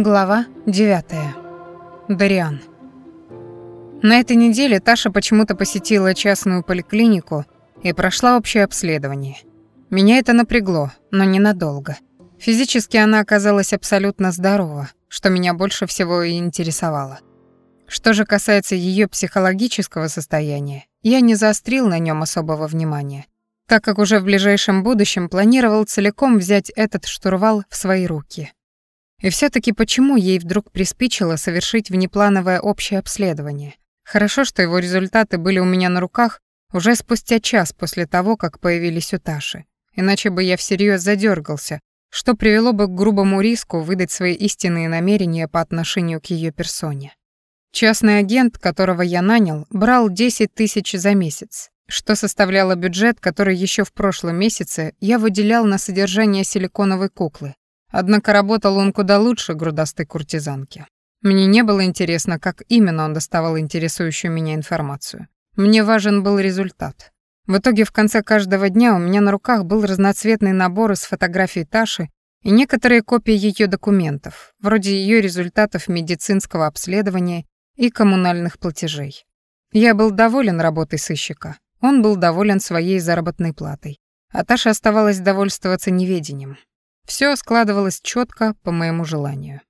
Глава 9. Дариан. На этой неделе Таша почему-то посетила частную поликлинику и прошла общее обследование. Меня это напрягло, но ненадолго. Физически она оказалась абсолютно здорова, что меня больше всего и интересовало. Что же касается ее психологического состояния, я не заострил на нем особого внимания, так как уже в ближайшем будущем планировал целиком взять этот штурвал в свои руки — и все таки почему ей вдруг приспичило совершить внеплановое общее обследование? Хорошо, что его результаты были у меня на руках уже спустя час после того, как появились у Таши. Иначе бы я всерьез задергался, что привело бы к грубому риску выдать свои истинные намерения по отношению к ее персоне. Частный агент, которого я нанял, брал 10 тысяч за месяц, что составляло бюджет, который еще в прошлом месяце я выделял на содержание силиконовой куклы, Однако работал он куда лучше грудастой куртизанки. Мне не было интересно, как именно он доставал интересующую меня информацию. Мне важен был результат. В итоге в конце каждого дня у меня на руках был разноцветный набор из фотографий Таши и некоторые копии ее документов, вроде ее результатов медицинского обследования и коммунальных платежей. Я был доволен работой сыщика. Он был доволен своей заработной платой. А Таша оставалась довольствоваться неведением. Все складывалось четко по моему желанию.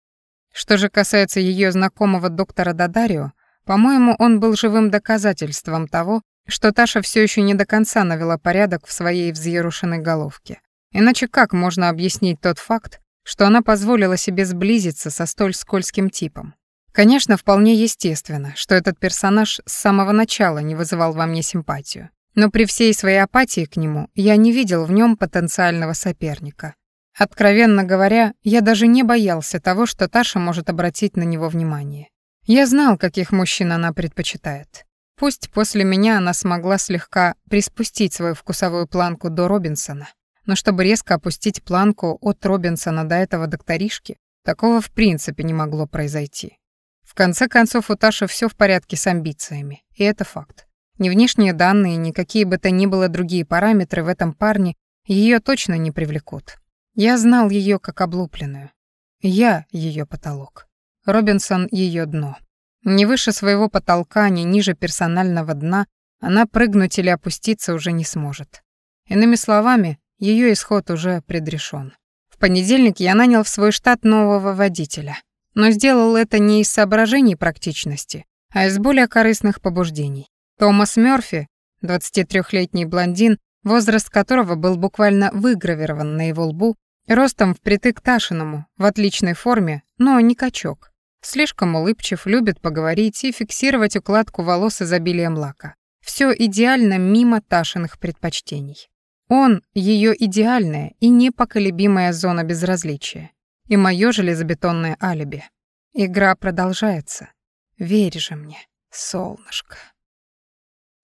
Что же касается ее знакомого доктора Дадарио, по-моему, он был живым доказательством того, что Таша все еще не до конца навела порядок в своей взъерушенной головке. Иначе как можно объяснить тот факт, что она позволила себе сблизиться со столь скользким типом? Конечно, вполне естественно, что этот персонаж с самого начала не вызывал во мне симпатию. Но при всей своей апатии к нему я не видел в нем потенциального соперника. Откровенно говоря, я даже не боялся того, что Таша может обратить на него внимание. Я знал, каких мужчин она предпочитает. Пусть после меня она смогла слегка приспустить свою вкусовую планку до Робинсона, но чтобы резко опустить планку от Робинсона до этого докторишки, такого в принципе не могло произойти. В конце концов, у Таши все в порядке с амбициями, и это факт. Ни внешние данные, ни какие бы то ни было другие параметры в этом парне ее точно не привлекут. Я знал ее как облупленную. Я ее потолок. Робинсон ее дно. Ни выше своего потолка, ни ниже персонального дна она прыгнуть или опуститься уже не сможет. Иными словами, ее исход уже предрешен. В понедельник я нанял в свой штат нового водителя, но сделал это не из соображений практичности, а из более корыстных побуждений. Томас Мёрфи, 23-летний блондин, возраст которого был буквально выгравирован на его лбу, Ростом впритык Ташиному, в отличной форме, но не качок. Слишком улыбчив, любит поговорить и фиксировать укладку волос изобилием лака. Все идеально мимо Ташиных предпочтений. Он — ее идеальная и непоколебимая зона безразличия. И мое железобетонное алиби. Игра продолжается. Верь же мне, солнышко.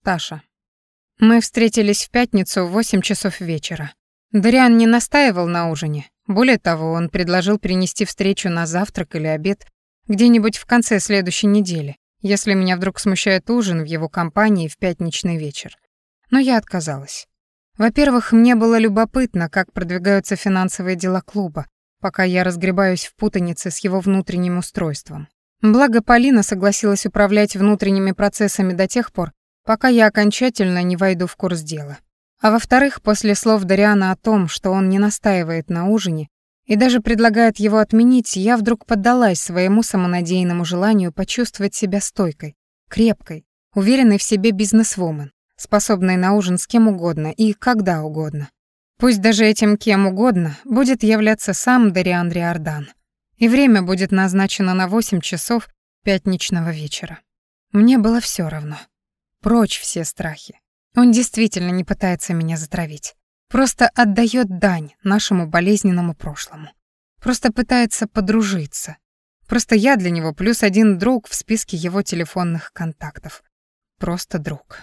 Таша. Мы встретились в пятницу в 8 часов вечера. Дариан не настаивал на ужине. Более того, он предложил перенести встречу на завтрак или обед где-нибудь в конце следующей недели, если меня вдруг смущает ужин в его компании в пятничный вечер. Но я отказалась. Во-первых, мне было любопытно, как продвигаются финансовые дела клуба, пока я разгребаюсь в путанице с его внутренним устройством. Благо Полина согласилась управлять внутренними процессами до тех пор, пока я окончательно не войду в курс дела. А во-вторых, после слов Дариана о том, что он не настаивает на ужине и даже предлагает его отменить, я вдруг поддалась своему самонадеянному желанию почувствовать себя стойкой, крепкой, уверенной в себе бизнесвумен, способной на ужин с кем угодно и когда угодно. Пусть даже этим кем угодно будет являться сам Дариан Риордан. И время будет назначено на 8 часов пятничного вечера. Мне было все равно. Прочь все страхи. Он действительно не пытается меня затравить. Просто отдает дань нашему болезненному прошлому. Просто пытается подружиться. Просто я для него плюс один друг в списке его телефонных контактов. Просто друг.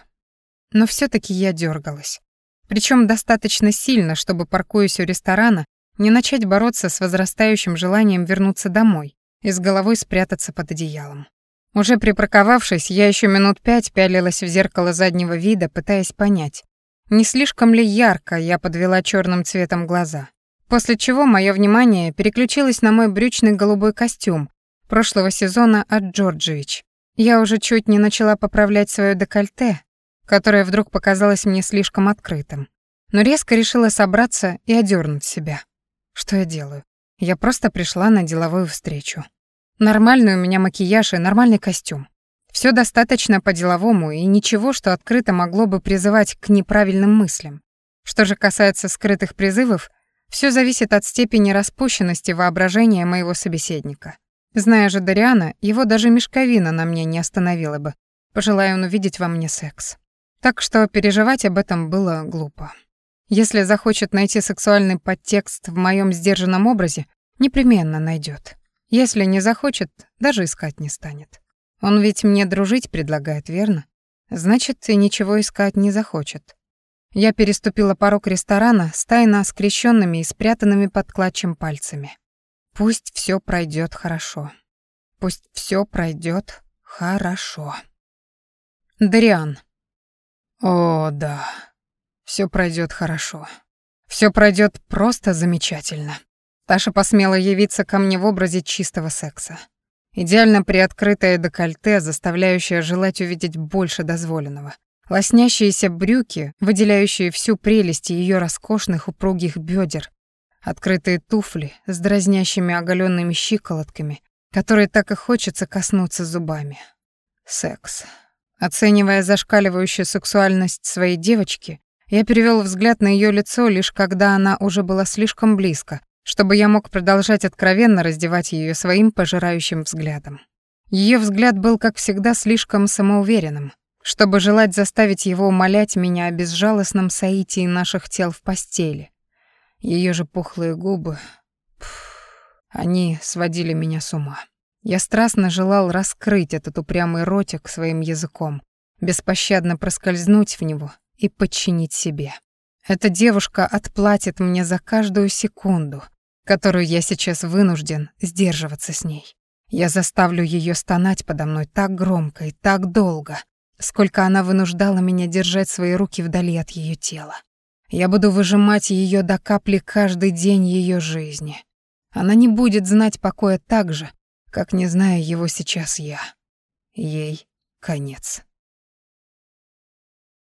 Но все таки я дергалась. Причем достаточно сильно, чтобы, паркуясь у ресторана, не начать бороться с возрастающим желанием вернуться домой и с головой спрятаться под одеялом. Уже припарковавшись, я еще минут пять пялилась в зеркало заднего вида, пытаясь понять, не слишком ли ярко я подвела черным цветом глаза. После чего мое внимание переключилось на мой брючный голубой костюм прошлого сезона от Джорджевич. Я уже чуть не начала поправлять свое декольте, которое вдруг показалось мне слишком открытым. Но резко решила собраться и одернуть себя. Что я делаю? Я просто пришла на деловую встречу. Нормальный у меня макияж и нормальный костюм. Все достаточно по-деловому и ничего, что открыто могло бы призывать к неправильным мыслям. Что же касается скрытых призывов, все зависит от степени распущенности воображения моего собеседника. Зная же Дариана, его даже мешковина на мне не остановила бы, пожелая он увидеть во мне секс. Так что переживать об этом было глупо. Если захочет найти сексуальный подтекст в моем сдержанном образе, непременно найдет. Если не захочет, даже искать не станет. Он ведь мне дружить предлагает, верно? Значит, и ничего искать не захочет. Я переступила порог ресторана с тайно скрещенными и спрятанными под клатчем пальцами. Пусть все пройдет хорошо. Пусть все пройдет хорошо. Дариан. О, да. Все пройдет хорошо. Все пройдет просто замечательно. Таша посмела явиться ко мне в образе чистого секса. Идеально приоткрытое декольте, заставляющее желать увидеть больше дозволенного. Лоснящиеся брюки, выделяющие всю прелесть ее роскошных упругих бедер. Открытые туфли с дразнящими оголенными щиколотками, которые так и хочется коснуться зубами. Секс. Оценивая зашкаливающую сексуальность своей девочки, я перевел взгляд на ее лицо лишь когда она уже была слишком близко, чтобы я мог продолжать откровенно раздевать ее своим пожирающим взглядом. Ее взгляд был, как всегда, слишком самоуверенным, чтобы желать заставить его умолять меня о безжалостном соитии наших тел в постели. Ее же пухлые губы... Пфф, они сводили меня с ума. Я страстно желал раскрыть этот упрямый ротик своим языком, беспощадно проскользнуть в него и подчинить себе. Эта девушка отплатит мне за каждую секунду, которую я сейчас вынужден сдерживаться с ней. Я заставлю ее стонать подо мной так громко и так долго, сколько она вынуждала меня держать свои руки вдали от ее тела. Я буду выжимать ее до капли каждый день ее жизни. Она не будет знать покоя так же, как не знаю его сейчас я. Ей конец.